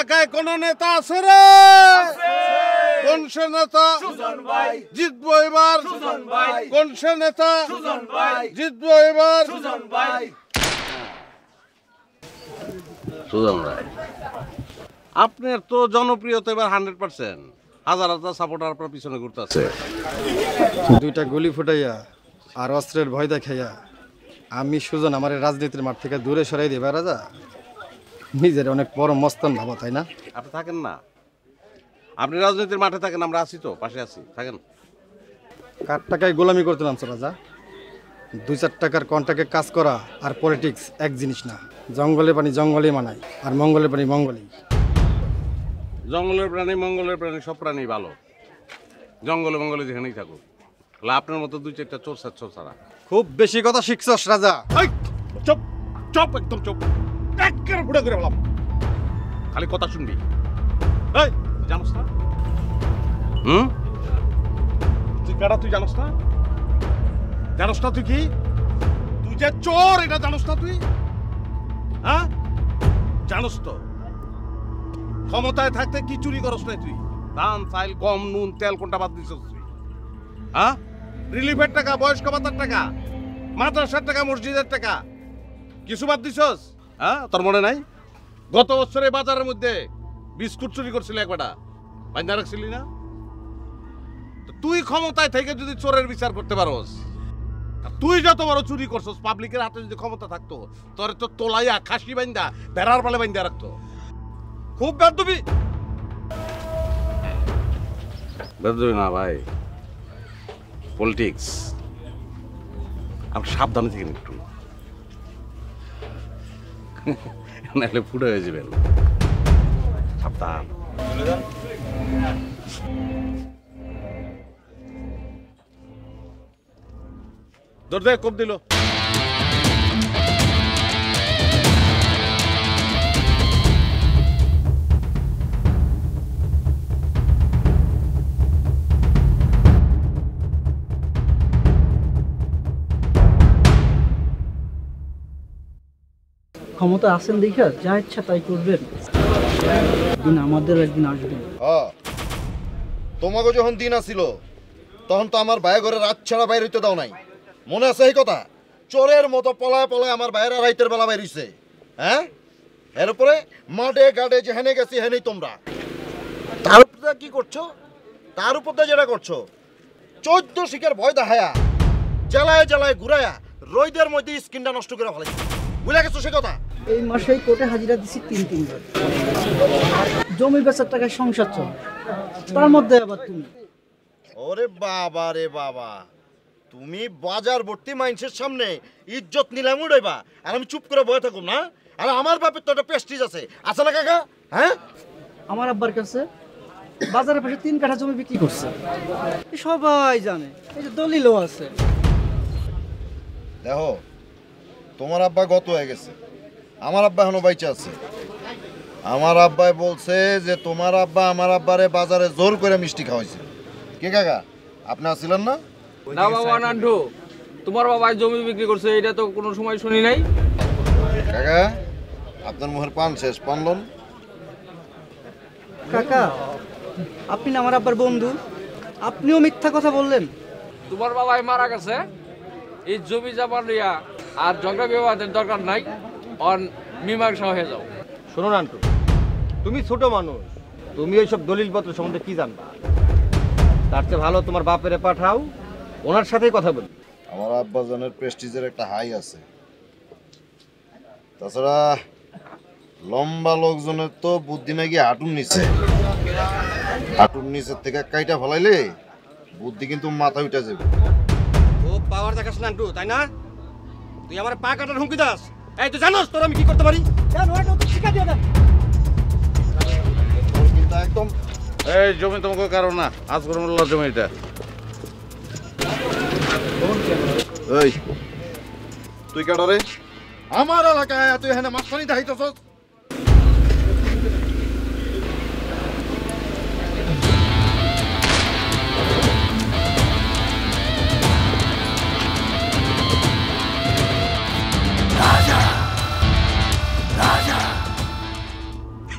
এলাকায় কোন নেতা আছে রে? কোন সে নেতা? জিতবো এবার। কোন সে নেতা? জিতবো এবার। সুজন রায় আপনার তো জনপ্রিয়তা এবার হান্ড্রেড পার্সেন্ট। হাজার হাজার সাপোর্টার আপনার পিছনে ঘুরতেছে। দুইটা গুলি ফুটাইয়া আর অস্ত্রের ভয় দেখাইয়া আমি সুজন আমার রাজনীতির মাঠ থেকে দূরে সরাই দিই রাজা। নিজের অনেক বড় মস্তান ভাবো তাই না? আপনি থাকেন না। আপনি রাজনীতির মাঠে থাকেন আমরা আছি তো পাশে আছি থাকেন। কার টাকায় গোলামি করতে নামছো রাজা? দুই চার টাকার কন্ট্রাক্টে কাজ করা আর পলিটিক্স এক জিনিস না। জঙ্গলের পানি জঙ্গলেই মানায় আর মঙ্গলের পানি মঙ্গলেই। জঙ্গলের প্রাণী মঙ্গলের প্রাণী সব প্রাণী ভালো। জঙ্গলে মঙ্গলে যেখানেই থাকুক। তাহলে আপনার মতো দুই চারটা চোর সাচ্ছ ছাড়া। খুব বেশি কথা শিখছস রাজা। চুপ চুপ একদম চুপ। একেবারে বুড়া করে বললাম খালি কথা শুনবি। এই জানোস না? হুম? তুই কারা তুই জানোস না? জানোস না তুই কি? তুই যে চোর এটা জানোস না তুই? হ্যাঁ? জানোস তো। ক্ষমতায় থাকতে কি চুরি করস না তুই? ধান চাইল গম নুন তেল কোনটা বাদ দিছিস তুই? হ্যাঁ? রিলিফের টাকা বয়স্ক ভাতার টাকা মাদ্রাসার টাকা মসজিদের টাকা কিছু বাদ দিছস হ্যাঁ তোর মনে নাই? গত বছরে বাজারের মধ্যে বিস্কুট চুরি করছিলি একবারটা বান্ধা রাখছিলি না? তুই ক্ষমতায় থেকে যদি চোরের বিচার করতে পারোস তুই যত বড় চুরি করছস, পাবলিকের হাতে যদি ক্ষমতা থাকতো, তোর তো তোলাইয়া খাসি বাইন্দা, বেড়ার পালে বাইন্দা রাখতো। খুব বেদবি। বেদবি না ভাই। পলিটিক্স আপনি সাবধানে থাকেন একটু। নাহলে ফুটে হয়ে যাবেন। সাবধান। দৌড় দে কোপ দিল। ক্ষমতা আছেন দেখা যা ইচ্ছা তাই করবেন। একদিন আমাদের একদিন আসবেন হ্যাঁ। তোমাকে যখন দিন আসিল, তখন তো আমার ভাই ঘরে রাত ছাড়া বাইর হইতে দাও নাই। মনে আছে এই কথা? চোরের মতো পলায় পলায় আমার ভাইয়েরা রাইতের বেলা বাইর হইছে। হ্যাঁ? এরপরে মাঠে গাডে যেখানে গেছি হেনেই তোমরা। তার উপর কি করছ? তার উপর দিয়ে যেটা করছ? চোদ্দ শিখের ভয় দেখায়া জেলায় জেলায় ঘুরায়া রইদের মধ্যে স্কিনটা নষ্ট করে ফেলাইছে। বুঝে গেছো সে কথা? এই মাসেই কোর্টে হাজিরা দিছি তিন তিনবার। জমি বেচার টাকায় সংসার চলে। তার মধ্যে আবার তুমি। ওরে বাবা রে বাবা। তুমি বাজার ভর্তি মানুষের সামনে ইজ্জত নিলাম উড়াইবা আর আমি চুপ করে বয়ে থাকুম না? আর আমার বাপের তো একটা প্রেস্টিজ আছে। আছে না কাকা? হ্যাঁ? আমার আব্বার কাছে বাজারের পাশে তিন কাঠা জমি বিক্রি করছে। সবাই জানে এই যে দলিলও আছে। দেখো তোমার আব্বা গত হয়ে গেছে। আমার আব্বা এখনও বাইচে আছে। আমার আব্বাই বলছে যে তোমার আব্বা আমার আব্বারে বাজারে জোর করে মিষ্টি খাওয়াইছে। কে কাকা? আপনি আসছিলেন না? না বাবা নান্টু তোমার বাবা জমি বিক্রি করছে এটা তো কোনো সময় শুনি নাই। কাকা আপনার মুখের পান শেষ পানলন কাকা আপনি না আমার আব্বার বন্ধু। আপনিও মিথ্যা কথা বললেন। তোমার বাবাই মারা গেছে। এই জমি জামা লইয়া আর ঝগড়া বিবাদের দরকার নাই। অন মীমাংসা হয়ে যাও। শোনো নান্টু তুমি ছোট মানুষ। তুমি ওইসব দলিলপত্র সম্বন্ধে কি জানবা? তার চেয়ে ভালো তোমার বাপেরে পাঠাও ওনার সাথেই কথা বলি। আমার আব্বাজানের প্রেস্টিজের একটা হাই আছে। তাছাড়া লম্বা লোকজনের তো বুদ্ধি নাকি হাঁটুর নিচে। হাঁটুর নিচের থেকে কাইটা ফলাইলে বুদ্ধি কিন্তু মাথা উঠে যাবে। ও পাওয়ার দেখাস নান্টু তাই না? তুই আমার পা কাটার হুমকি দাস। এই তো জানোস তোর আমি কি করতে পারি? একদম এই জমি তোমাকে কারণ না। আজ করে মোল্লার জমি এটা। এই তুই কাটারে আমার এলাকায় তুই এখানে মাঝখানি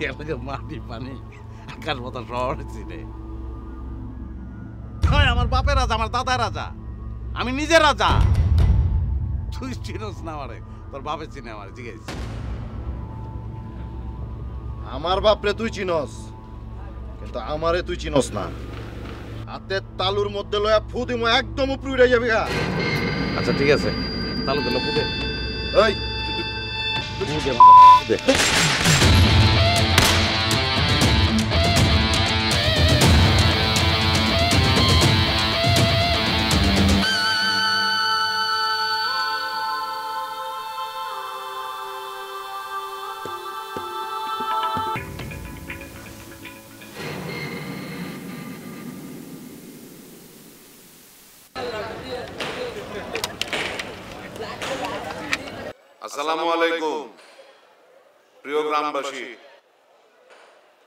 এলাকার পানি আকাশ বাতাস শহর চিনে হয় আমার বাপের রাজা আমার দাদার রাজা। আমি নিজে রাজা। তুই চিনোস না আমারে তোর বাপের চিনে আমার জিজ্ঞেস। আমার বাপরে তুই চিনস কিন্তু আমারে তুই চিনস না। হাতের তালুর মধ্যে লয়া ফু দিমো একদম উপরে উড়ে যাবি গা। আচ্ছা ঠিক আছে। তাহলে দিল এই আসসালামু গ্রামবাসী।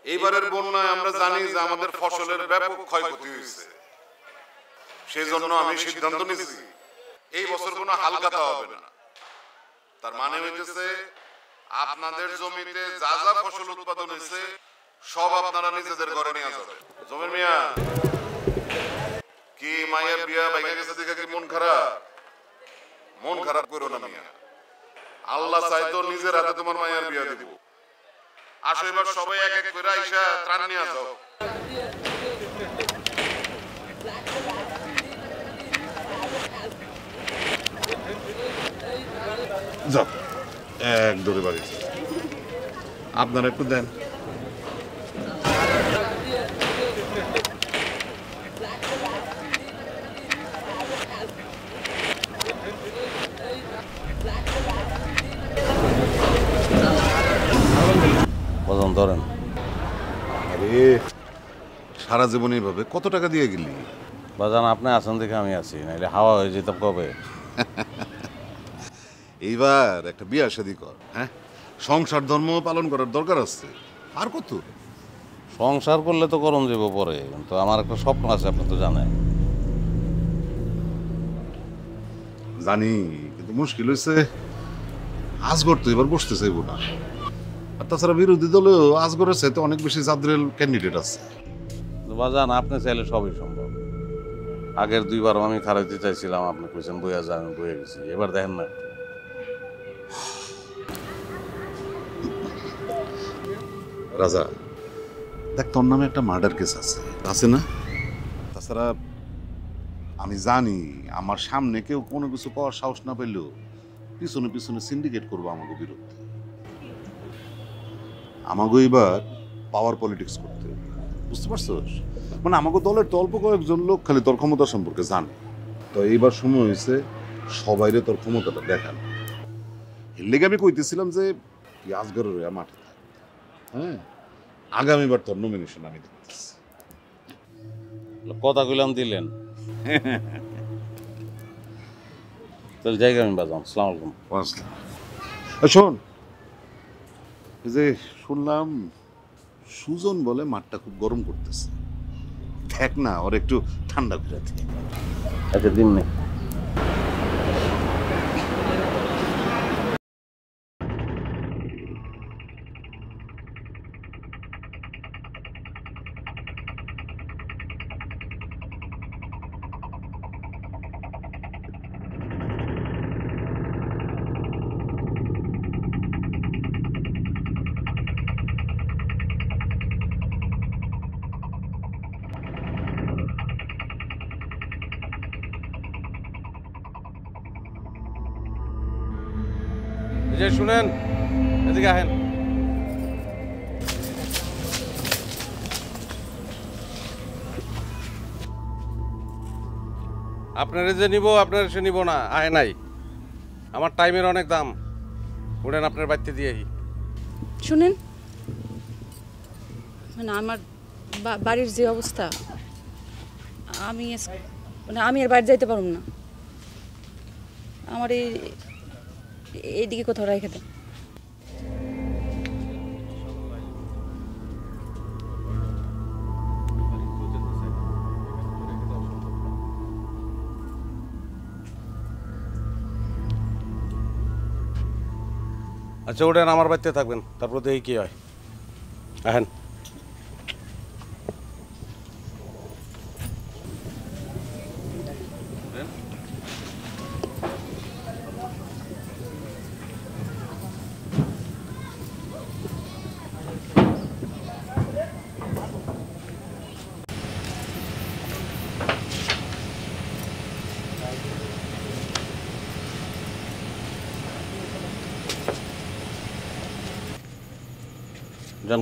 এইবারের বন্যায় আমরা জানি যে আমাদের ফসলের ব্যাপক ক্ষয়ক্ষতি হয়েছে। সেই জন্য আমি সিদ্ধান্ত নিয়েছি, এই বছর কোনো হালকাতা হবে না। তার মানে হইতেছে, আপনাদের জমিতে যা যা ফসল উৎপাদন হয়েছে, সব আপনারা নিজেদের ঘরে নিয়ে যাবেন। জমির মিয়া, কি মায়ের বিয়া বাইকা গেছে দেখে কি মন খারাপ? মন খারাপ করো না মিয়া। আল্লাহ চাইতো নিজের হাতে তোমার মায়ের বিয়া দিব। আসো, এবার সবাই এক এক করে আইসা ত্রাণ নিয়ে আসো যাও। এক দৌড়ে বাড়ি। আপনারা একটু দেন বজন ধরেন। আরে সারা জীবন এইভাবে কত টাকা দিয়ে গেলি? বাজান আপনি আছেন দেখে আমি আছি নাইলে হাওয়া হয়ে যেতাম কবে? এইবার একটা বিয়া শাদি কর হ্যাঁ? সংসার ধর্ম পালন করার দরকার আছে আর কত? সংসার করলে তো করণ যাব পরে কিন্তু আমার একটা স্বপ্ন আছে আপনি তো জানেন। জানি কিন্তু মুশকিল হয়েছে আজগর তো এবার বসতে চাইব না। আর তাছাড়া বিরোধী দলেও আজগরের চাইতে অনেক বেশি জাদ্রেল ক্যান্ডিডেট আছে। তো বাজান আপনি চাইলে সবই সম্ভব। আগের দুইবার আমি খারাইতে চাইছিলাম আপনি কইছেন বইয়া যান বইয়া গেছি। এবার দেখেন না। রাজা দেখ তোর নামে একটা মার্ডার কেস আছে। আছে না? তাছাড়া আমি জানি আমার সামনে কেউ কোনো কিছু পাওয়ার সাহস না পেলেও পিছনে পিছনে সিন্ডিকেট করব আমাকে বিরুদ্ধে। আমাকে এবার পাওয়ার পলিটিক্স করতে। বুঝতে পারছোস? মানে আমাকে দলের তো অল্প কয়েকজন লোক খালি তোর ক্ষমতা সম্পর্কে জানে। তো এইবার সময় হয়েছে সবাইরে তোর ক্ষমতাটা দেখান। এর লেগে আমি কইতেছিলাম যে হইয়া মাঠে হ্যাঁ? আগামীবার তোর নমিনেশন আমি দেখতেছি। কথা কইলাম দিলেন। তাহলে জায়গা আমি বাজান সালাম আলাইকুম। শোন যে শুনলাম সুজন বলে মাঠটা খুব গরম করতেছে। দেখ না, ওর একটু ঠান্ডা ফিরাতে আচ্ছা দিন নেই। আপনারা যে নিব, আপনারা সে নিব না আয় নাই। আমার টাইমের অনেক দাম। উঠেন আপনার বাড়িতে দিয়ে শুনেন মানে আমার বাড়ির যে অবস্থা, আমি মানে আমি আর বাড়ি যাইতে পারব না। আমার এই, এইদিকে কোথাও রেখে দেন। আচ্ছা ওটা আমার বাড়িতে থাকবেন। তারপর দেখি কি হয়। আহেন।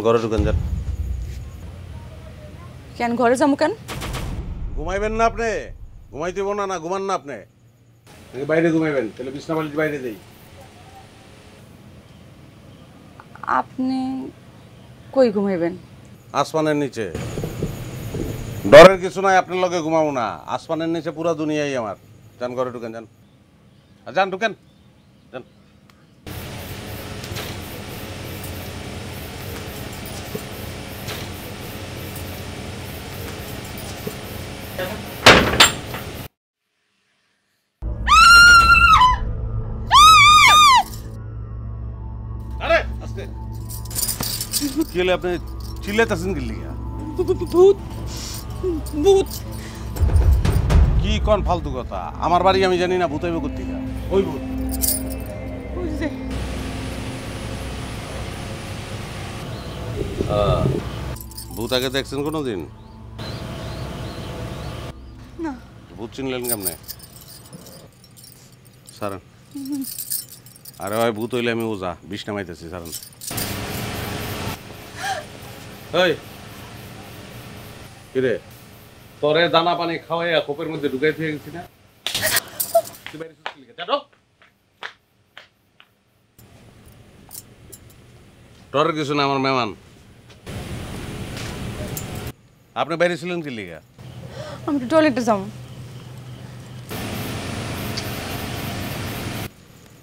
ঘরে ঢুকেন যান। কেন ঘরে যাব কেন? ঘুমাইবেন না আপনি? ঘুমাইতে না না ঘুমান না আপনি। বাইরে ঘুমাইবেন তাহলে বিছনা বাইরে দেই। আপনি কই ঘুমাইবেন? আসমানের নিচে। ডরের কিছু নাই আপনার লগে ঘুমাবো না। আসমানের নিচে পুরা দুনিয়াই আমার। যান ঘরে ঢুকেন যান। যান ঢুকেন। কি হলে আপনি চিল্লাইতেছেন কি লিগা ভূত ভূত কি কোন ফালতু কথা আমার বাড়ি আমি জানি না ভূত হইব কোথেকে ওই ভূত বুঝছে ভূত আগে দেখছেন কোনোদিন না ভূত চিনলেন কেমনে সারান আরে ভাই ভূত হইলে আমি ওজা বিষ নামাইতেছি সারান এই কিরে? তোরে দানা পানি খাওয়াইয়া খোপের মধ্যে ঢুকাই দিয়ে গেছি না? তুই বাইরে শুচ্ছিস লিখে, যা ঢোক। ডরের কিছু না আমার মেহমান। আপনি বাইরে ছিলেন কি লিগা? আমি তো টয়লেটে যাব।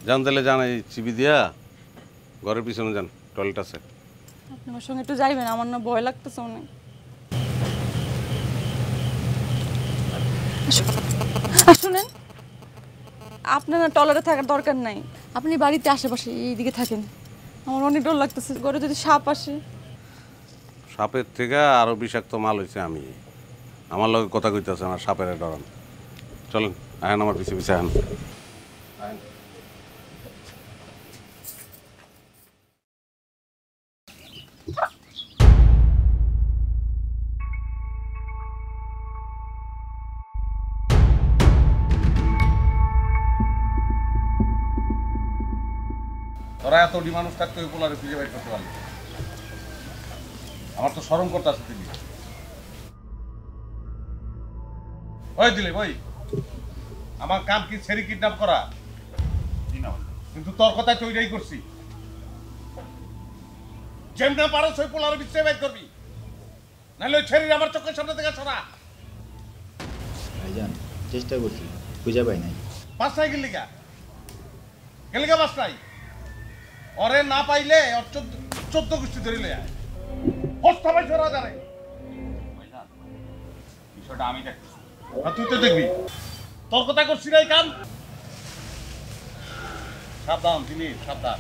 যান তাহলে যান এই চিবি দিয়া। ঘরের পিছনে যান টয়লেট আছে। আপনি আমার সঙ্গে একটু যাইবেন আমার না ভয় লাগতেছে অনেক। শুনেন আপনার না টলারে থাকার দরকার নাই। আপনি বাড়িতে আশেপাশে এইদিকে থাকেন। আমার অনেক ডর লাগতেছে ঘরে যদি সাপ আসে। সাপের থেকে আরও বিষাক্ত মাল হয়েছে আমি। আমার লগে কথা কইতেছে আমার সাপের ডরান চলেন আহেন আমার পিছিয়ে পিছিয়ে আহেন। তোরা এত ডি মানুষ থাকতে ওই পোলারে খুঁজে বের করতে পারলি। আমার তো স্মরণ করতে আছে তিনি। ওই দিলে ওই। আমার কাম কি ছেড়ি কিডন্যাপ করা? কিন্তু তোর কথা তৈরি করছি। যেমন পারো সেই পোলার বিশ্বে বের করবি। নাহলে ওই ছেড়ি আমার চোখের সামনে থেকে সরা। ভাইজান চেষ্টা করছি। খুঁজে পাই নাই। পাঁচটায় গেলি গা? গেলি গা পাঁচটায় ওরে না পাইলে ওর চোদ্দ গোষ্ঠী ধরিলে হস্তা পাই ধরা জানে বিষয়টা আমি দেখতেছি। আর তুই তো দেখবি। তোর কথা করছি না কাম সাবধান তিনি সাবধান।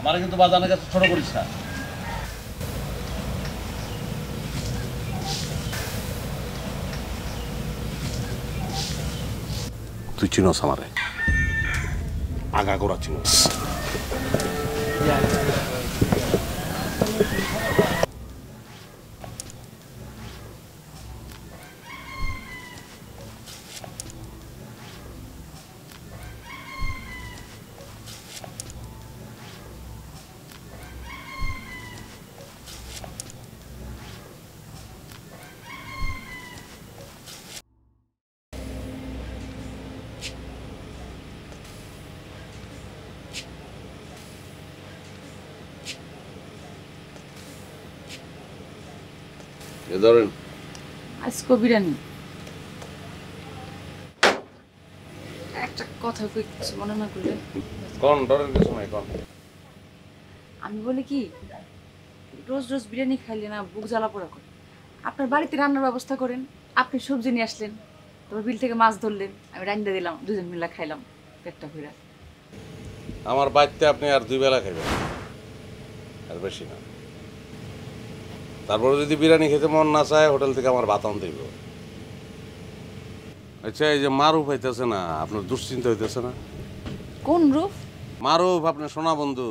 আমার কিন্তু বাজানের কাছে ছোট করিস না। তুই চিনোস আমারে। আগা গোড়া চিনোস। এ আজকে বিরিয়ানি একটা কথা কই কিছু মনে না করলে। কন ডরের কিছু নাই কন। আমি বলি কি রোজ রোজ বিরিয়ানি খাইলে না বুক জ্বালা পোড়া করে। আপনার বাড়িতে রান্নার ব্যবস্থা করেন আপনি সবজি নিয়ে আসলেন তারপর বিল থেকে মাছ ধরলেন আমি রান্না দিলাম দুজন মিলে খাইলাম পেটটা ভরে আমার বাড়িতে আপনি আর দুই বেলা খাইবেন আর বেশি না। তারপরে যদি বিরিয়ানি খেতে মন না চায় হোটেল থেকে আমার ভাত আনতে দিব আচ্ছা এই যে মারুফ হইতেছে না আপনার দুশ্চিন্তা হইতেছে না? কোন রূপ? মারুফ আপনার সোনা বন্ধু।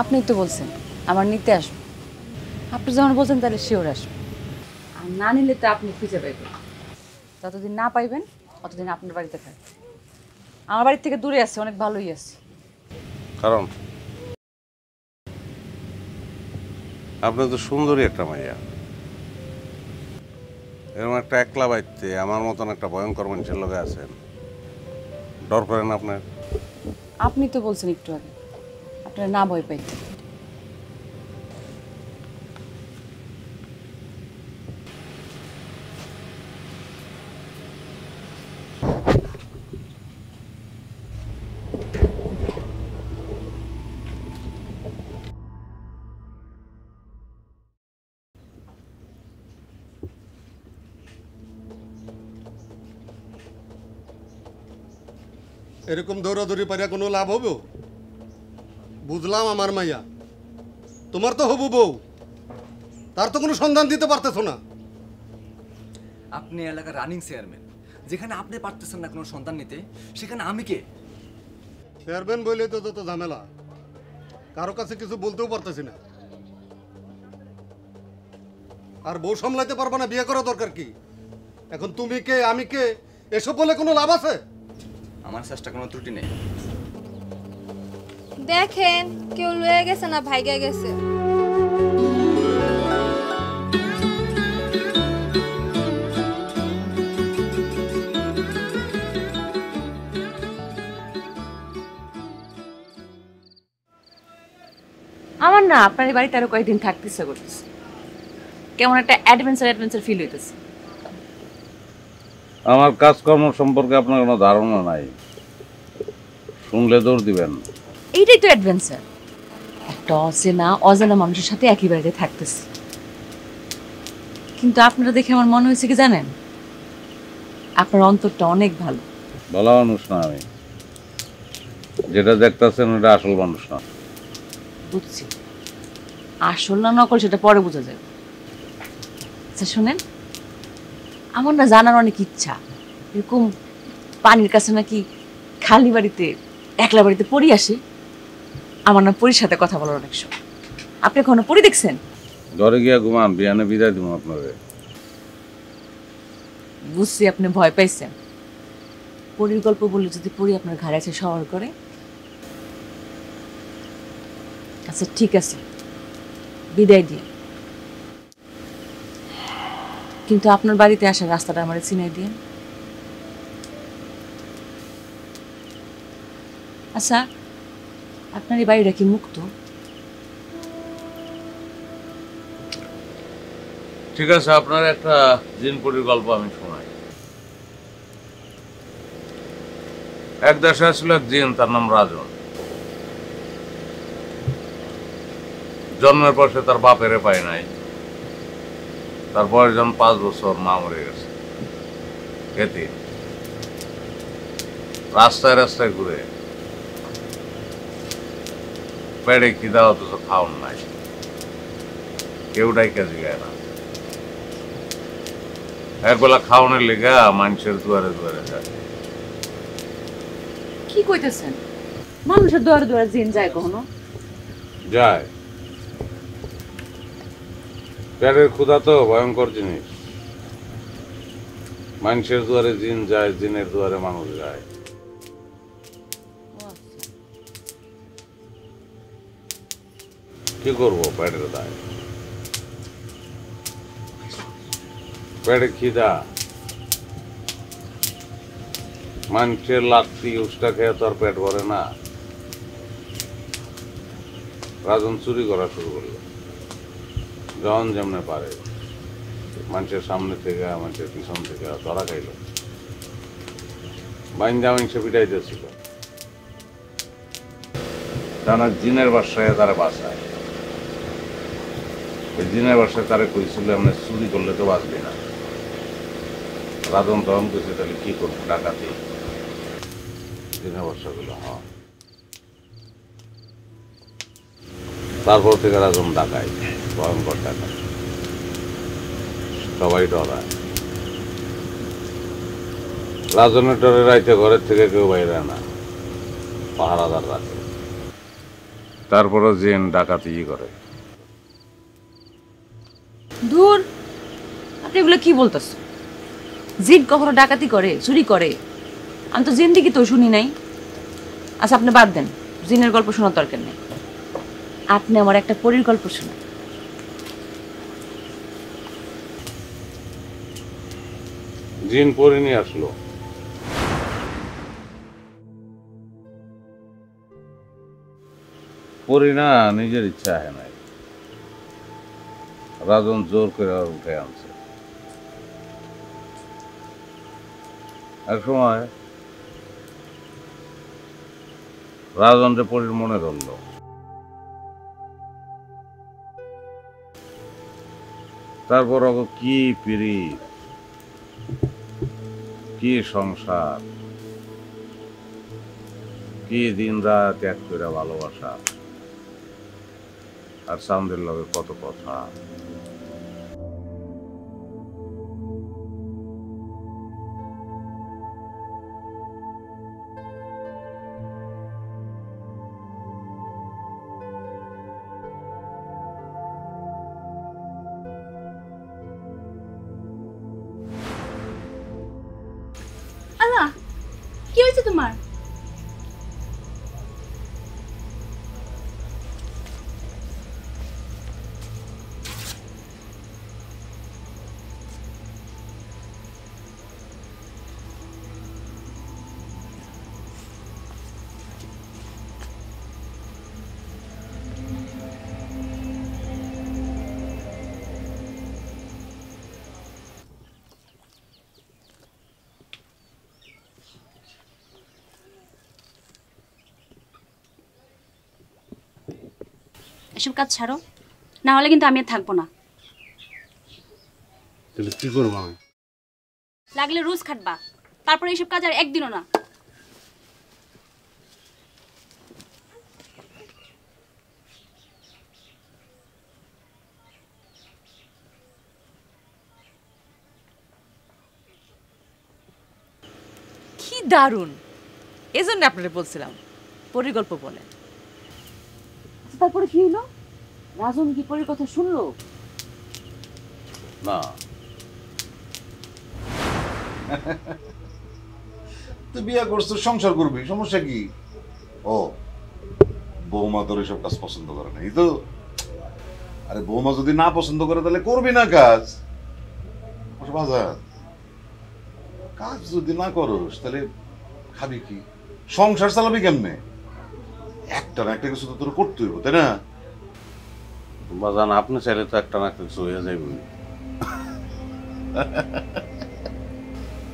আপনি তো বলছেন আমার নিতে আসবে। আপনি যখন বলছেন তাহলে শিওর আসবে। আর না নিলে তো আপনি খুঁজে পাইবেন। যতদিন না পাইবেন অতদিন আপনার বাড়িতে থাকবে আমার বাড়ির থেকে দূরে আছে অনেক ভালোই আছে। কারণ? আপনি তো সুন্দরী একটা মাইয়া। এরকম একটা একলা বাইতে আমার মতন একটা ভয়ঙ্কর মানুষের লগে আছেন। ডর করেন আপনার? আপনি তো বলছেন একটু আগে, আপনার না ভয় পাইতে। এরকম দৌড়াদৌড়ি পারিয়া কোনো লাভ হব বুঝলাম আমার মাইয়া। তোমার তো হবু বউ। তার তো কোনো সন্ধান দিতে পারতেছো না। আপনি এলাকার রানিং চেয়ারম্যান যেখানে আপনি পারতেছেন না কোনো সন্তান নিতে সেখানে আমি কে? চেয়ারম্যান বলে তো যত ঝামেলা। কারও কাছে কিছু বলতেও পারতেছি না। আর বউ সামলাইতে পারবে না বিয়ে করা দরকার কি? এখন তুমি কে আমি কে? এসব বলে কোনো লাভ আছে? আমার চেষ্টা কোনো ত্রুটি নেই। দেখেন কেউ লয়ে গেছে না ভাইগা গেছে। আমার না আপনার এই বাড়িতে আরও কয়েকদিন থাকতে ইচ্ছা করতেছে। কেমন একটা অ্যাডভেঞ্চার অ্যাডভেঞ্চার ফিল হইতেছে। আমার কাজকর্ম সম্পর্কে আপনার কোনো ধারণা নাই। শুনলে দৌড় দিবেন। এইটাই তো অ্যাডভেঞ্চার একটা অচেনা অজানা মানুষের সাথে একই বাড়িতে থাকতেছে। কিন্তু আপনারা দেখে আমার মনে হয়েছে কি জানেন? আপনার অন্তরটা অনেক ভালো। ভালো মানুষ না আমি। যেটা দেখতেছেন ওটা আসল মানুষ না। বুঝছি। আসল না নকল সেটা পরে বোঝা যাবে। আচ্ছা শোনেন আমার না জানার অনেক ইচ্ছা। এরকম পানির কাছে নাকি খালি বাড়িতে একলা বাড়িতে পড়ি আসে। আমার না পরির সাথে কথা বলার অনেক শখ। আপনি কখনো পড়ি দেখছেন? ঘরে গিয়া ঘুমান বিয়ানে বিদায় দিব আপনাকে বুঝছি আপনি ভয় পাইছেন। পরির গল্প বললে যদি পড়ি আপনার ঘাড়ে আছে সওয়ার করে। আচ্ছা ঠিক আছে। বিদায় দিয়ে। কিন্তু আপনার বাড়িতে আসার রাস্তাটা আমার চিনাই দিয়ে আচ্ছা আপনার এই বাড়িটা কি মুক্ত? ঠিক আছে, আপনার একটা দিনপুরির গল্প আমি শোনাই। এক দেশে ছিল এক জিন, তার নাম রাজন। জন্মের পর সে তার বাপেরে পায় নাই। তার বয়স যখন পাঁচ বছর মা মরে গেছে। এতে রাস্তায় রাস্তায় ঘুরে। পেড়ে খিদা অথচ খাওয়ান নাই। কেউটাই কাজে গায় না। একবেলা খাওয়ানোর লেগা মানুষের দুয়ারে দুয়ারে যায়। কি কইতেছেন? মানুষের দুয়ারে দুয়ারে জিন যায় কখনো? যায়। পেটের ক্ষুধা তো ভয়ঙ্কর জিনিস। মানুষের দুয়ারে জিন যায়, জিনের দুয়ারে মানুষ যায়। কি করব পেটের দায়? পেটে খিদা। মানুষের লাগতি উষ্টা খেয়ে তো আর পেট ভরে না। রাজন চুরি করা শুরু করল। যখন যেমনে পারে, মানুষের সামনে থেকে, মানুষের পিছন থেকে, ধরা খাইল। বাইন্দা মাংস পিটাইতেছিল। টানা জিনের বাসায় তারা বাসায় ওই জিনের বাসায় তারা কইছিল, আমরা চুরি করলে তো বাঁচবি না। রাজন তখন কইছে, তাহলে কি করব, ডাকাতি? জিনের বাসা গুলো হ্যাঁ। তারপর থেকে রাজন ডাকায়। ভয়ঙ্কর ডাকায় সবাই ডরায় রাজনের রাইতে ঘরের থেকে কেউ বাইরে না। পাহারাদার রাখে তারপরে জেন ডাকাতি করে। দূর, আপনি এগুলো কি বলতেছেন জিন কখনো ডাকাতি করে, চুরি করে? আমি তো জিন্দিগি তো শুনি নাই। আচ্ছা আপনি বাদ দেন। জিনের গল্প শোনার দরকার নেই। আপনি আমার একটা পরীর গল্প শোনান। জিন পরে নিয়ে আসলো। পরি না, নিজের ইচ্ছা আহে নাই। রাজন জোর করে আর উঠে আনছে। এক সময় রাজনরে পরির মনে ধরল। তারপর কি পিড়ি কি সংসার? কি দিন রাত এক করে ভালোবাসা? আর সামদের লগে কত কথা? এসব কাজ ছাড়ো। না হলে কিন্তু আমি আর থাকব না। তাহলে কি করব আমি? লাগলে রোজ খাটবা। তারপরে এইসব কাজ আর একদিনও না। কি দারুণ। এজন্য আপনারা বলছিলাম পরিকল্প বলেন। তারপরে কি হলো রাজন কি পরির কথা শুনলো? না। তুই বিয়ে করছিস সংসার করবি সমস্যা কি? ও বৌমা তোর এসব কাজ পছন্দ করে না এই তো? আরে বৌমা যদি না পছন্দ করে তাহলে করবি না কাজ? ওসব কাজ যদি না করস তাহলে খাবি কি? সংসার চালাবি কেমনে? একটা না একটা কিছু তো তোর করতে হইব তাই না? বাজান আপনি চাইলে তো একটা না একটা কিছু হয়ে যাইব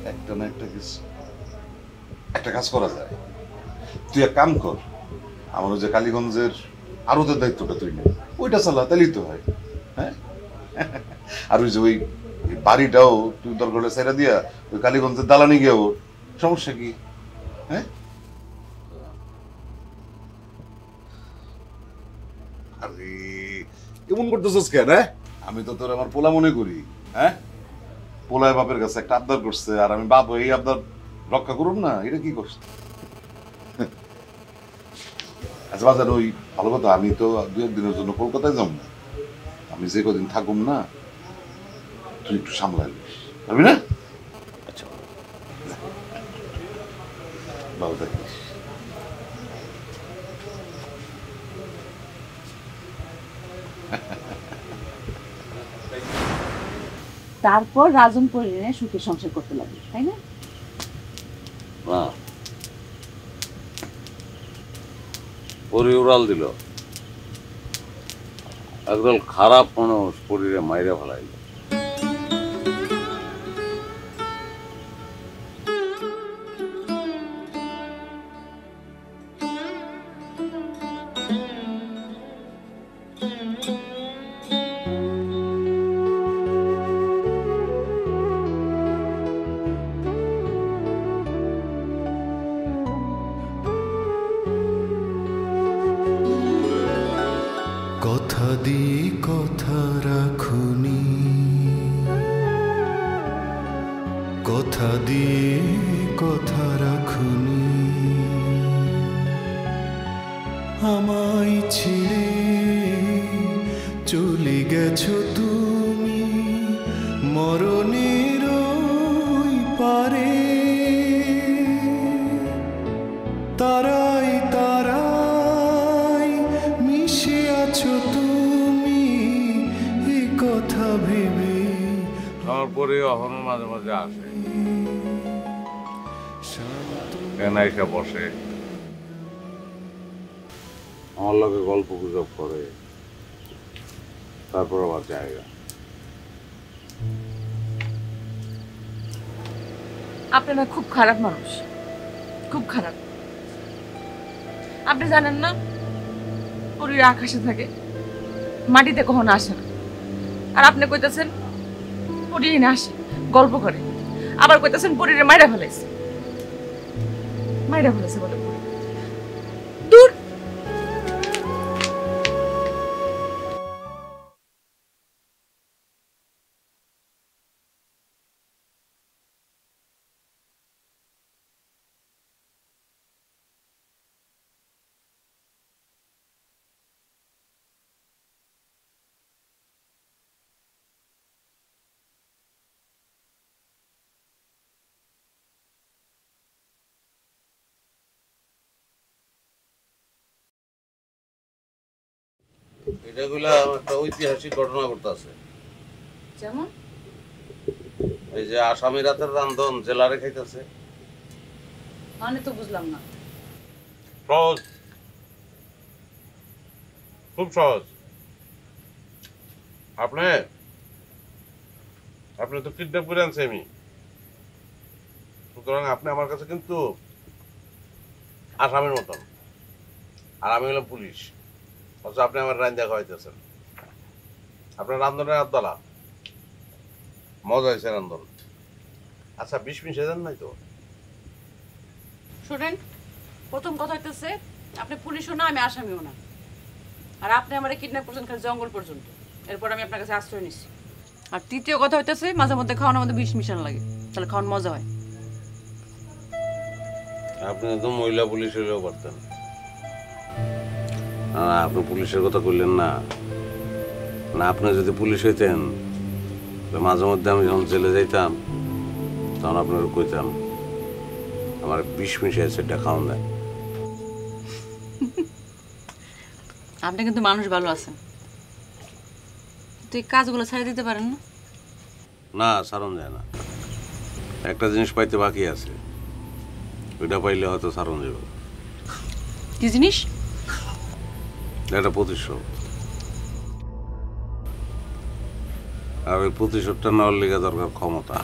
একটা না একটা কিছু। একটা কাজ করা যায়। তুই এক কাম কর আমার ওই যে কালীগঞ্জের আরোদের দায়িত্বটা তুই নে। ওইটা চালা তাহলেই তো হয় হ্যাঁ? আর ওই যে ওই বাড়িটাও তুই দরকার ছেড়ে দিয়া ওই কালীগঞ্জের দালানি গিয়ে ওর সমস্যা কি? হ্যাঁ? এমন করতেছিস কেন হ্যাঁ? আমি তো তোর আমার পোলা মনে করি হ্যাঁ? পোলায় বাপের কাছে একটা আবদার করছে আর আমি বাপ এই আবদার রক্ষা করুন না এটা কি করছে? আচ্ছা বাজার ওই ভালো কথা আমি তো দু একদিনের জন্য কলকাতায় যাব না। আমি যে কদিন থাকুম না তুই একটু সামলাই পারবি না? আচ্ছা। ভালো থাকিস তারপর রাজন পরিণে সুখে সংসার করতে লাগল তাই না? উড়াল দিল। একদল খারাপ মানুষ পরিরে মাইরে ফেলাইল। কথা দিয়ে কথা রাখুনি। আমায় ছেড়ে চলে গেছো তুমি। মরণের পারে এখানে এসে বসে। আমার লগে গল্প গুজব করে তারপর আবার জায়গা আপনারা খুব খারাপ মানুষ খুব খারাপ। আপনি জানেন না পরীর আকাশে থাকে মাটিতে কখনো আসে না। আর আপনি কইতেছেন পরী না আসে গল্প করে। আবার কইতেছেন পরীরে মাইরা ফেলাইছে। মাইরা ফেলাইছে বলে পরী। দূর এটাগুলা একটা ঐতিহাসিক ঘটনা ঘটতেছে। যেমন? এই যে আসামি রাতের রান্ধন জেলারে খাইতেছে। মানে তো বুঝলাম না। সহজ। খুব সহজ। আপনি? আপনি তো কিডন্যাপ করে আনছে আমি। সুতরাং আপনি আমার কাছে কিন্তু আসামির মতন। আর আমি হলাম পুলিশ। অথচ আপনি আমার রান্দা খাওয়াইতেছেন আপনার রান্ধনের আদালা মজা হয়েছে রান্ধন। আচ্ছা বিশ মিশে যান নাই তো? শুনেন প্রথম কথা হইতেছে আপনি পুলিশও না আমি আসামিও না। আর আপনি আমার কিডন্যাপ করছেন খালি জঙ্গল পর্যন্ত। এরপর আমি আপনার কাছে আশ্রয় নিচ্ছি। আর তৃতীয় কথা হইতেছে মাঝে মধ্যে খাওয়ানোর মধ্যে বিষ মিশানো লাগে তাহলে খাওয়ান মজা হয়। আপনি তো মহিলা পুলিশ হলেও পারতেন আপনি পুলিশের কথা কইলেন না। না আপনি যদি পুলিশ হইতেন মাঝে মধ্যে আমি যখন জেলে যাইতাম তখন আপনার কইতাম আমার বিষ মিশিয়ে সেটা খাওয়ান দেয় আপনি কিন্তু মানুষ ভালো আছেন। তো এই কাজগুলো ছেড়ে দিতে পারেন না? না সারণ যায় না। একটা জিনিস পাইতে বাকি আছে। ওইটা পাইলে হয়তো সারণ যাবে কি জিনিস? একটা প্রতিশোধ। আর ওই প্রতিশোধটা নেওয়ার লেগে দরকার ক্ষমতা।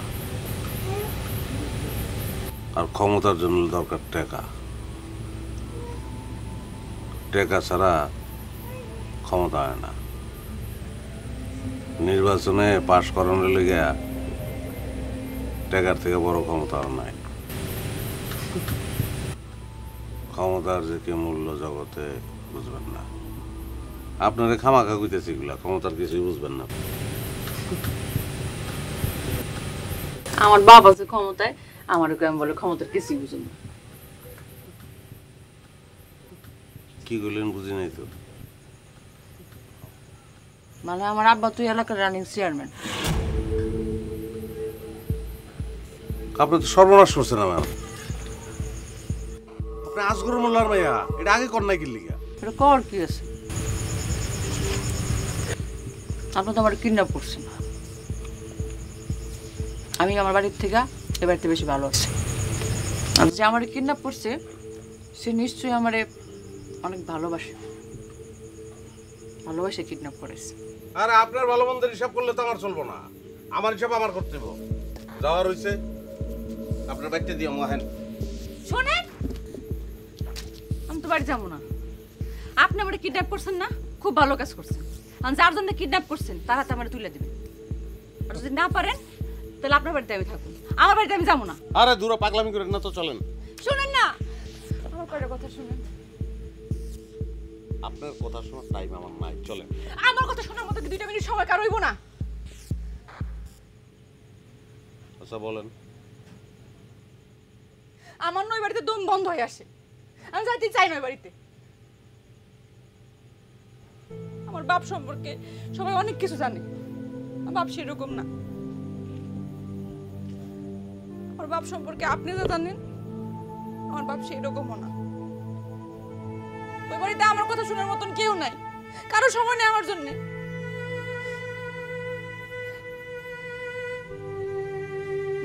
আর ক্ষমতার জন্য দরকার টাকা। টাকা ছাড়া ক্ষমতা হয় না। নির্বাচনে পাশ করানোর লিগে টাকার থেকে বড় ক্ষমতা আর নাই। ক্ষমতার যে কি মূল্য জগতে বুঝবেন না। আপনারা খামাখা কইতেছি এগুলা ক্ষমতার কিছুই বুঝবেন না। আমার বাবা যে ক্ষমতায় আমার আমি বলে ক্ষমতার কিছুই বুঝুন না। কি করলেন বুঝি নাই তো? মানে আমার আব্বা তুই এলাকার রানিং চেয়ারম্যান আপনি তো সর্বনাশ করছেন আমার আপনি আসগর মোল্লার মাইয়া এটা আগে কর নাই কিল্লিগা। এটা কর কি আছে? আপনি তো আমার কিডন্যাপ করছেন। আমি আমার বাড়ির থেকে এ বাড়িতে বেশি ভালো আছি। আর যে আমার কিডন্যাপ করছে সে নিশ্চয়ই আমারে অনেক ভালোবাসে। ভালোবাসে কিডন্যাপ করেছে। আরে আপনার ভালো মন্দের হিসাব করলে তো আমার চলবো না। আমার হিসাব আমার করতে হবে যাওয়ার হইছে। আপনার বাড়িতে দিও মহেন শোনেন আমি তো বাড়ি যাব না। আপনি আমার কিডন্যাপ করছেন না খুব ভালো কাজ করছেন। যার জন্য কিডন্যাপ করছেন তার হাতে আমার তুলে দেবেন আর যদি না পারেন তাহলে আপনার বাড়িতে আমি থাকুন আমার বাড়িতে আমি যাব না। আরে দূরে পাগলামি করেন না তো চলেন। শুনেন না। আমার কয়টা কথা শুনেন? আপনার কথা শোনার টাইম আমার নাই চলেন। আমার কথা শোনার মতো কি দুইটা মিনিট সময় কার হইব না? আচ্ছা বলেন। আমার নয় বাড়িতে দম বন্ধ হয়ে আসে। আমি যাইতে চাই নয় বাড়িতে। আমার বাপ সম্পর্কে সবাই অনেক কিছু জানে। আমার বাপ সেরকম না। আমার বাপ সম্পর্কে আপনি যা জানেন, আমার বাপ সেই রকমও না। ওই বাড়িতে আমার কথা শোনার মতন কেউ নাই। কারও সময় নেই আমার জন্য।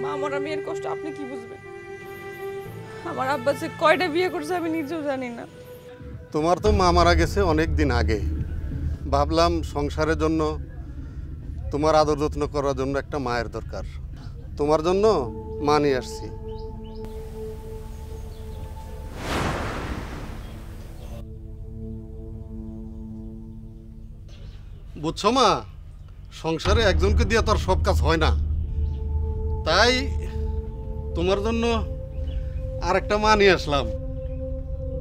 মা মরা মেয়ের কষ্ট আপনি কি বুঝবেন? আমার আব্বা যে কয়টা বিয়ে করছে আমি নিজেও জানি না। তোমার তো মা মারা গেছে অনেক দিন আগে। ভাবলাম সংসারের জন্য তোমার আদর যত্ন করার জন্য একটা মায়ের দরকার। তোমার জন্য মা নিয়ে আসছি। বুঝছ মা, সংসারে একজনকে দিয়ে তো আর সব কাজ হয় না। তাই তোমার জন্য আর একটা মা নিয়ে আসলাম।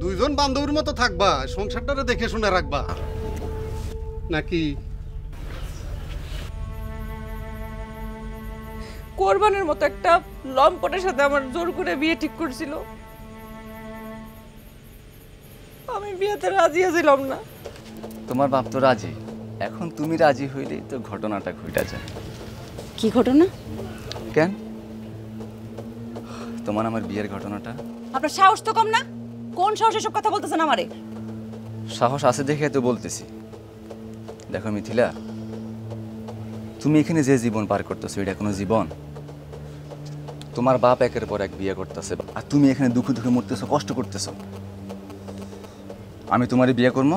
দুইজন বান্ধবীর মতো থাকবা, সংসারটারে দেখে শুনে রাখবা। নাকি? কোরবানের মতো একটা লম্পটের সাথে আমার জোর করে বিয়ে ঠিক করছিল। আমি বিয়েতে রাজি ছিলাম না। তোমার বাপ তো রাজি। এখন তুমি রাজি হইলেই তো ঘটনাটা ঘটা যায়। কি ঘটনা? কেন? তোমার আমার বিয়ের ঘটনাটা? আপনার সাহস তো কম না? কোন সাহস এসব কথা বলতেছেন আমারে? সাহস আছে দেখে তো বলতেছি। দেখো মিথিলা, তুমি এখানে যে জীবন পার করতেছো, এটা কোনো জীবন। তোমার বাপ একের পর এক বিয়ে করতেছে, আর তুমি এখানে দুঃখে দুঃখে মরতেছো, কষ্ট করতেছো। আমি তোমার বিয়ে করব,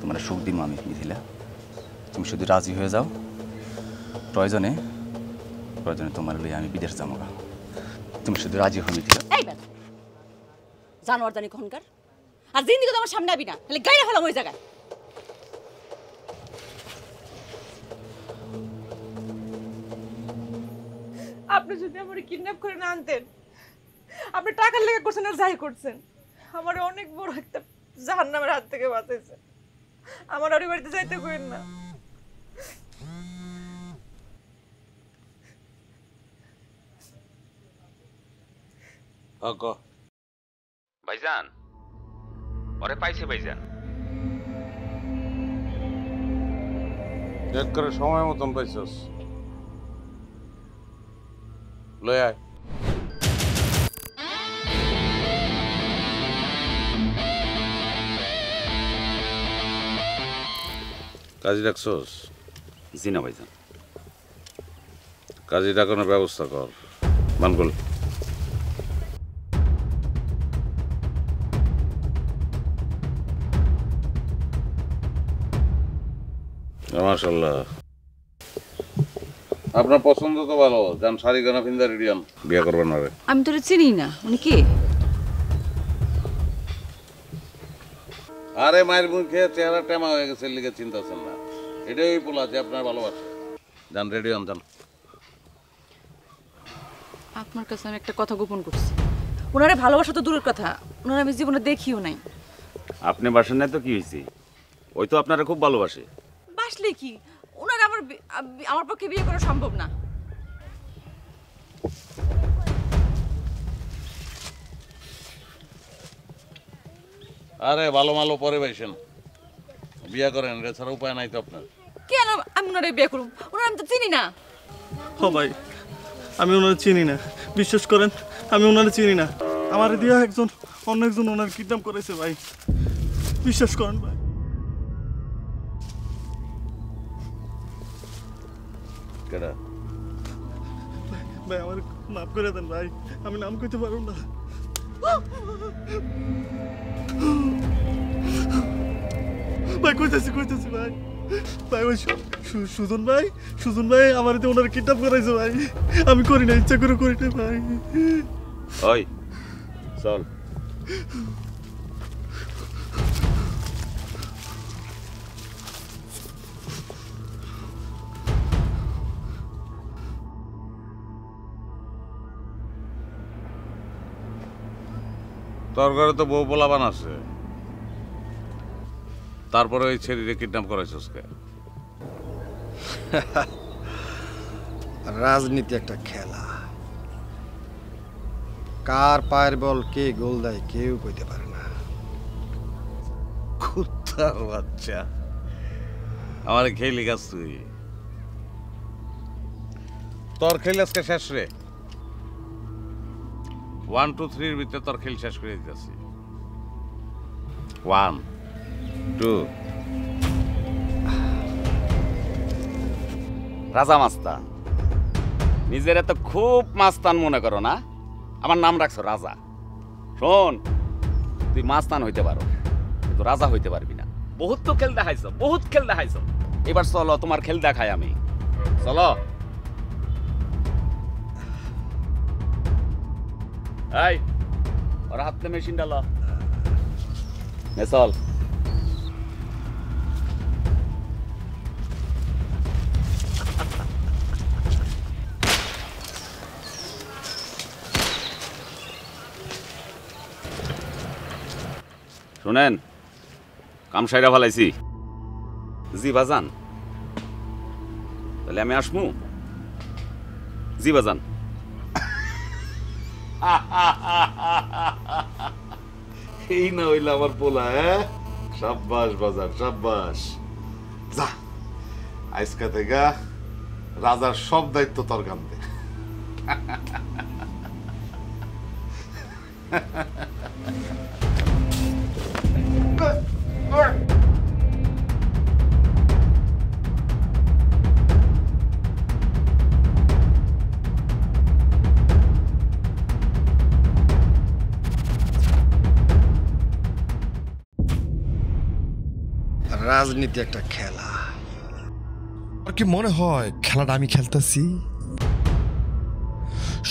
তোমার সুখ দিব আমি, মিথিলা। তুমি শুধু রাজি হয়ে যাও। প্রয়োজনে প্রয়োজনে তোমার লইয়া আমি বিদেশ যাব। তুমি শুধু রাজি হো মিথিলা। জানোয়ার জানি কখনকার আর জিন্দিগি তো আমার সামনে আবি না তাহলে গাইলে ফেলাম ওই জায়গায়। আপনি যদি আমার কিডন্যাপ করে না আনতেন আপনি টাকার লেগে করছেন আর যাই করছেন আমার অনেক বড় একটা জাহান নামের হাত থেকে বাঁচাইছে। আমার আর বাড়িতে যাইতে কইেন না। ভাইজান ওরে পাইছে ভাইজান। এক করে সময় মতন পাইছস। লয় আয়। কাজী ডাকছস জি না ভাইজান। কাজী ডাকানোর ব্যবস্থা কর। মানগুল। মাশাল্লাহ। আপনার পছন্দ তো ভালো যান শাড়ি গানা ফিন্দা রেডিয়ান বিয়ে করবেন না আমি তোরে চিনি না উনি কে? আরে মায়ের মুখে চেহারা টেমা হয়ে গেছে লিগে চিন্তাছেন না। এটাই ওই পোলা যে আপনার ভালোবাসে। যান রেডিয়ান যান। আপনার কাছে আমি একটা কথা গোপন করছি। ওনারে ভালোবাসা তো দূরের কথা ওনারা আমি জীবনে দেখিও নাই। আপনি বাসেন নাই তো কি হয়েছে ওই তো আপনারা খুব ভালোবাসে। বাসলে কি? ওনার আমার আমার পক্ষে বিয়ে করা সম্ভব না। আরে ভালো ভালো পরে বাইছেন বিয়ে করেন এছাড়া উপায় নাই তো আপনার। কেন আমি ওনারে বিয়ে করুম ওনার আমি তো চিনি না। হ ভাই আমি ওনার চিনি না। বিশ্বাস করেন আমি ওনার চিনি না। আমার দিয়া একজন অন্য একজন ওনার কিডন্যাপ করেছে ভাই। বিশ্বাস করেন ভাই। কেডা? ভাই আমার মাফ করে দেন ভাই আমি নাম কইতে পারব না। ভাই কইতেছি কইতেছি ভাই। ভাই ওই সুজন ভাই সুজন ভাই আমার তো ওনার কিডন্যাপ করাইছে ভাই। আমি করি না ইচ্ছা করে করি না ভাই। ওই চল। তোর ঘরে তো বউ পোলাবান আছে। তারপরে ওই ছেলেকে কিডন্যাপ করাইছস কে রাজনীতি একটা খেলা। কার পায়ের বল কে গোল দেয় কেউ কইতে পারে না। কুত্তার বাচ্চা। আমার খেলি গাছ তুই। তোর খেল আজকে শেষ রে। ওয়ান টু থ্রির ভিতরে তোর খেল শেষ করে দিতেছি। ওয়ান টু রাজা মাস্তান নিজের তো খুব মাস্তান মনে করো না? আমার নাম রাখছো রাজা। শোন, তুই মাস্তান হইতে পারো, কিন্তু রাজা হইতে পারবি না। বহুত তো খেল দেখাইছ, বহুত খেল দেখাইছ। এবার চলো, তোমার খেল দেখাই আমি। চলো। এই, ওর হাতে মেশিন ডালো নে শুনেন, কাম সাইরা ফেলাইছি। জি বাজান। তাহলে আমি আসমু। জি বাজান। এই না হইলে আমার পোলা হ্যাঁ? সাব্বাস, বাজার, সাব্বাস। যা, আজকা থেকে রাজার সব দায়িত্ব তোর কান্দে রাজনীতি একটা খেলা। আর কি মনে হয় খেলাটা আমি খেলতেছি?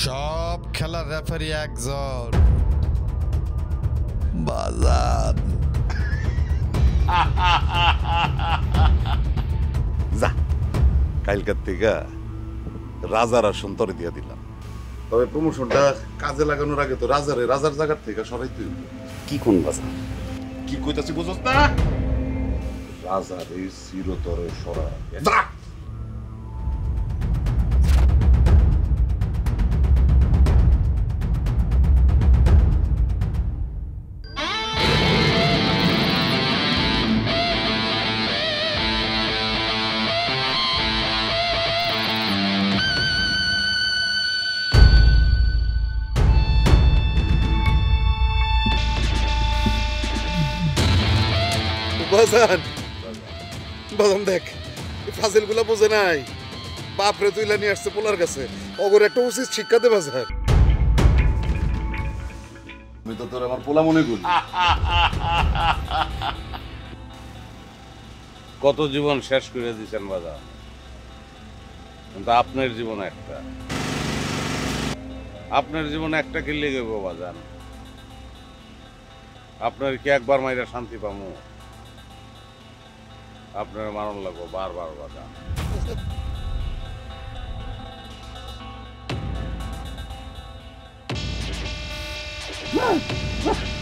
সব খেলার রেফারি একজন। বাজার যা কালকার থেকে রাজার আসন তরে দিয়া দিলাম। তবে প্রমোশনটা কাজে লাগানোর আগে তো রাজারে রাজার জায়গার থেকে সরাইতে হইব। কি কোন বাজার কি কইতাছি বুঝছ না? রাজার এই চিরতরে সরা যা বাজান বাজান দেখ। ফাজিলগুলা বোঝে নাই। বাপরে তুইলা নিয়ে আসছে পোলার কাছে। অগর একটা উচিত শিক্ষা দে বাজার আমি তো তোর আমার পোলা মনে করি। কত জীবন শেষ করে দিয়েছেন বাজার? কিন্তু আপনার জীবন একটা। আপনার জীবন একটা কিনলে গেব বাজান আপনার কি একবার মাইরা শান্তি পামু? আপনার মারণ লাগবো বারবার বাজান হ্যাঁ